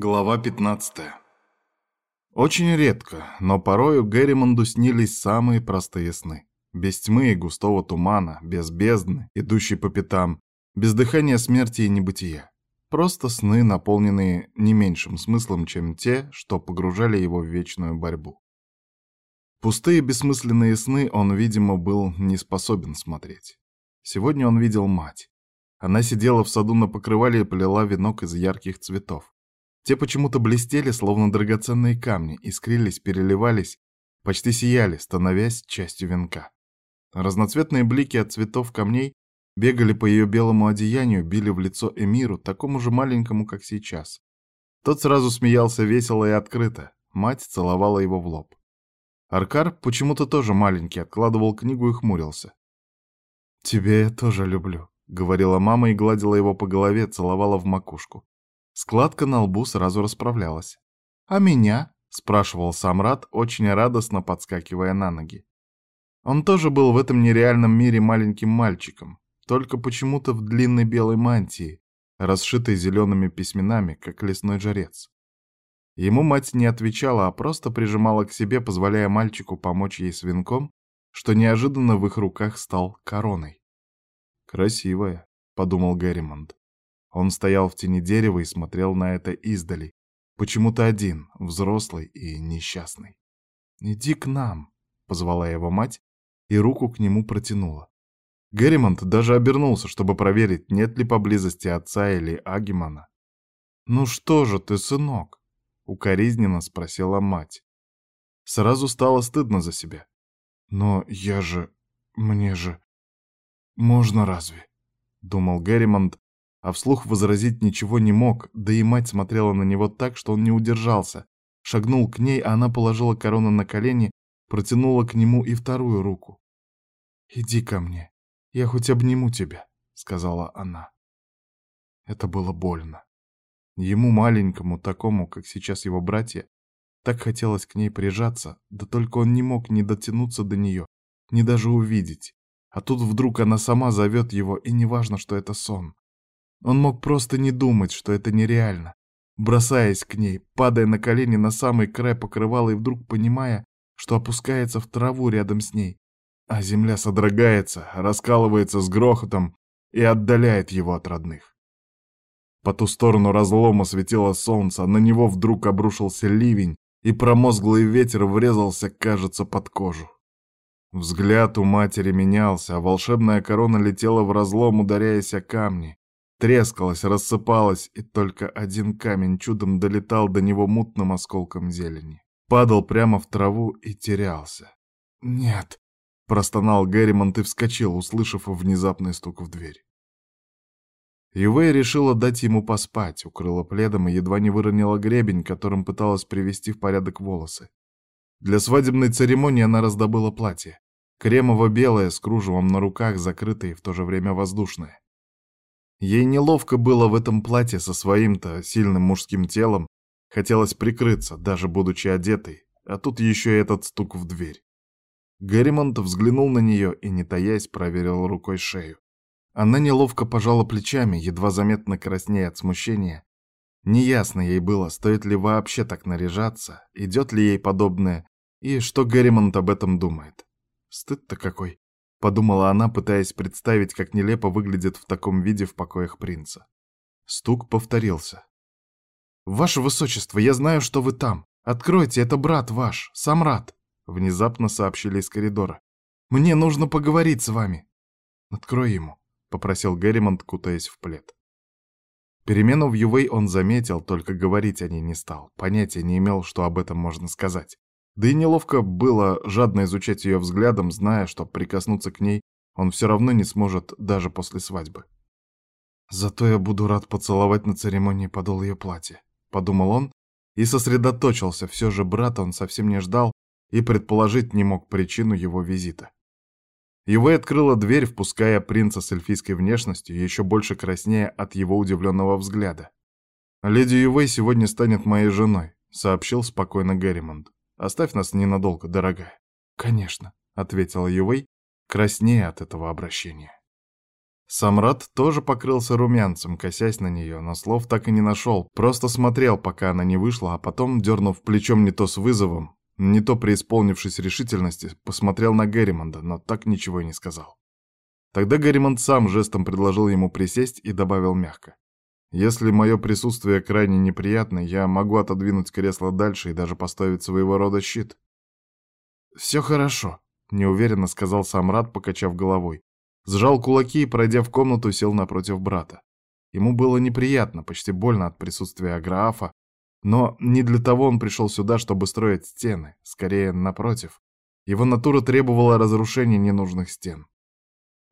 Глава 15 Очень редко, но порою Герримонду снились самые простые сны. Без тьмы и густого тумана, без бездны, идущей по пятам, без дыхания смерти и небытия. Просто сны, наполненные не меньшим смыслом, чем те, что погружали его в вечную борьбу. Пустые бессмысленные сны он, видимо, был не способен смотреть. Сегодня он видел мать. Она сидела в саду на покрывале и плела венок из ярких цветов. Те почему-то блестели, словно драгоценные камни, искрились, переливались, почти сияли, становясь частью венка. Разноцветные блики от цветов камней бегали по ее белому одеянию, били в лицо Эмиру, такому же маленькому, как сейчас. Тот сразу смеялся весело и открыто, мать целовала его в лоб. Аркар почему-то тоже маленький, откладывал книгу и хмурился. «Тебе я тоже люблю», — говорила мама и гладила его по голове, целовала в макушку. Складка на лбу сразу расправлялась. «А меня?» — спрашивал Самрад, очень радостно подскакивая на ноги. Он тоже был в этом нереальном мире маленьким мальчиком, только почему-то в длинной белой мантии, расшитой зелеными письменами, как лесной жарец. Ему мать не отвечала, а просто прижимала к себе, позволяя мальчику помочь ей с венком, что неожиданно в их руках стал короной. «Красивая», — подумал Герримонт. Он стоял в тени дерева и смотрел на это издали. Почему-то один, взрослый и несчастный. «Иди к нам», — позвала его мать и руку к нему протянула. Герримонт даже обернулся, чтобы проверить, нет ли поблизости отца или Агимана. «Ну что же ты, сынок?» — укоризненно спросила мать. Сразу стало стыдно за себя. «Но я же... мне же... можно разве?» — думал Герримонт, а вслух возразить ничего не мог, да и мать смотрела на него так, что он не удержался. Шагнул к ней, а она положила корону на колени, протянула к нему и вторую руку. «Иди ко мне, я хоть обниму тебя», — сказала она. Это было больно. Ему маленькому, такому, как сейчас его братья, так хотелось к ней прижаться, да только он не мог ни дотянуться до нее, ни даже увидеть. А тут вдруг она сама зовет его, и неважно, что это сон. Он мог просто не думать, что это нереально. Бросаясь к ней, падая на колени на самый край покрывала и вдруг понимая, что опускается в траву рядом с ней, а земля содрогается, раскалывается с грохотом и отдаляет его от родных. По ту сторону разлома светило солнце, на него вдруг обрушился ливень, и промозглый ветер врезался, кажется, под кожу. Взгляд у матери менялся, а волшебная корона летела в разлом, ударяясь о камни трескалась, рассыпалась, и только один камень чудом долетал до него мутным осколком зелени. Падал прямо в траву и терялся. «Нет!» — простонал Герримонт и вскочил, услышав внезапный стук в дверь. Ювей решила дать ему поспать, укрыла пледом и едва не выронила гребень, которым пыталась привести в порядок волосы. Для свадебной церемонии она раздобыла платье. Кремово-белое, с кружевом на руках, закрытое и в то же время воздушное. Ей неловко было в этом платье со своим-то сильным мужским телом. Хотелось прикрыться, даже будучи одетой, а тут еще и этот стук в дверь. Герримонт взглянул на нее и, не таясь, проверил рукой шею. Она неловко пожала плечами, едва заметно краснея от смущения. Неясно ей было, стоит ли вообще так наряжаться, идет ли ей подобное, и что Герримонт об этом думает. Стыд-то какой. — подумала она, пытаясь представить, как нелепо выглядит в таком виде в покоях принца. Стук повторился. «Ваше высочество, я знаю, что вы там. Откройте, это брат ваш, Самрат», — внезапно сообщили из коридора. «Мне нужно поговорить с вами». «Открой ему», — попросил Герримонт, кутаясь в плед. Перемену в Ювей он заметил, только говорить о ней не стал, понятия не имел, что об этом можно сказать. Да и неловко было жадно изучать ее взглядом, зная, что прикоснуться к ней он все равно не сможет даже после свадьбы. «Зато я буду рад поцеловать на церемонии подол ее платья», — подумал он и сосредоточился. Все же брата он совсем не ждал и предположить не мог причину его визита. Ювей открыла дверь, впуская принца с эльфийской внешностью, еще больше краснея от его удивленного взгляда. «Леди Ювей сегодня станет моей женой», — сообщил спокойно Герримонт. Оставь нас ненадолго, дорогая». «Конечно», — ответила Ювей, краснея от этого обращения. Самрад тоже покрылся румянцем, косясь на нее, но слов так и не нашел, просто смотрел, пока она не вышла, а потом, дернув плечом не то с вызовом, не то преисполнившись решительности, посмотрел на Герримонда, но так ничего и не сказал. Тогда Герримонд сам жестом предложил ему присесть и добавил мягко. «Если мое присутствие крайне неприятно, я могу отодвинуть кресло дальше и даже поставить своего рода щит». «Все хорошо», — неуверенно сказал Самрад, покачав головой. Сжал кулаки и, пройдя в комнату, сел напротив брата. Ему было неприятно, почти больно от присутствия Аграафа, но не для того он пришел сюда, чтобы строить стены, скорее напротив. Его натура требовала разрушения ненужных стен.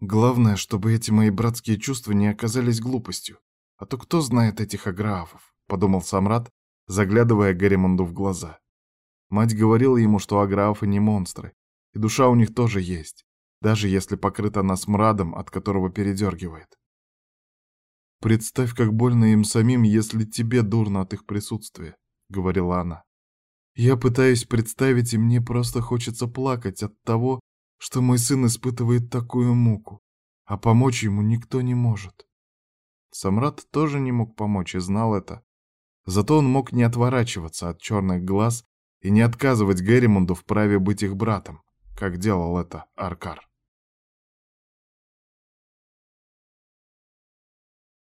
Главное, чтобы эти мои братские чувства не оказались глупостью. А то кто знает этих аграафов, подумал Самрад, заглядывая Гарримонду в глаза. Мать говорила ему, что аграафы не монстры, и душа у них тоже есть даже если покрыта она смрадом, от которого передергивает. «Представь, как больно им самим, если тебе дурно от их присутствия», — говорила она. «Я пытаюсь представить, и мне просто хочется плакать от того, что мой сын испытывает такую муку, а помочь ему никто не может». Самрад тоже не мог помочь и знал это. Зато он мог не отворачиваться от черных глаз и не отказывать Герримонду в праве быть их братом, как делал это Аркар.